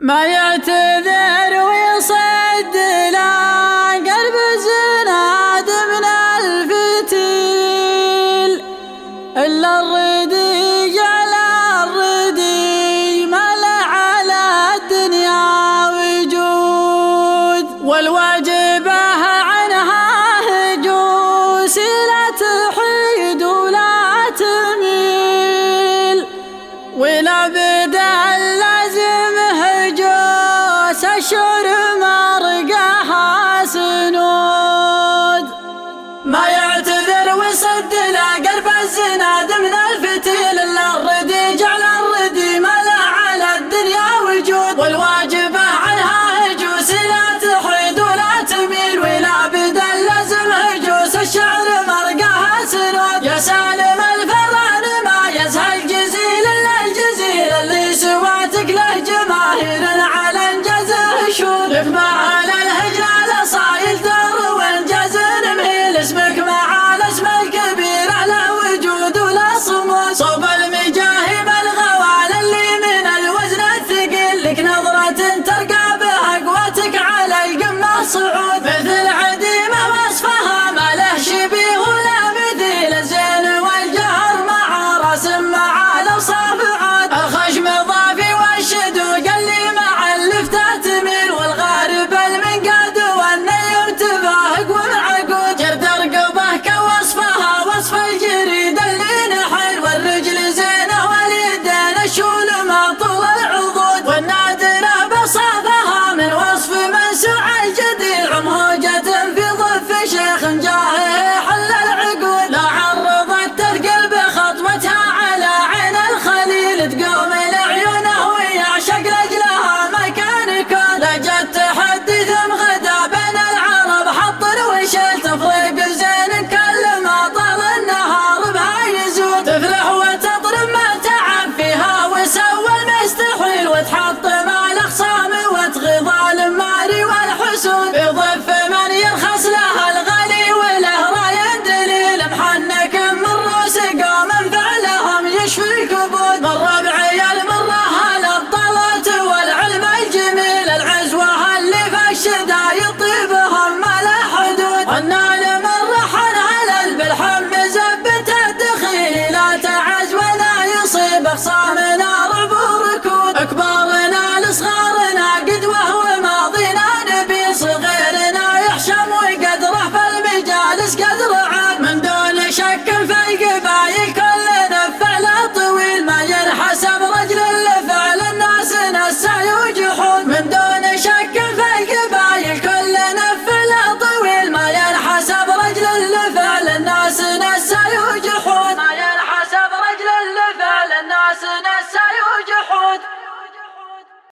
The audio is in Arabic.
ما يعتذر ويصد لا صدنا قرب الزناد من الفتيل الا الردي جعل الردي ملا على الدنيا وجود والواجب عنها هجوس لا تحيد ولا تميل ولا بدل لازم هجوس الشعر مرقها سنود يا سالم الفران ما يزهى الجزيل إلا الجزيل اللي سواتك له جماهير على انجازه شود. الجود مرة بعيال مرة هلا الطلت والعلم الجميل العزوة اللي في الشدايد طيبها ما لا حدود النال من رحل على بالحم زبت الدخيل لا تعز ولا يصيب خصامنا رب وركود. أكبارنا لصغارنا قدوة وماضينا نبي صغيرنا يحشم وقدره في المجالس قدر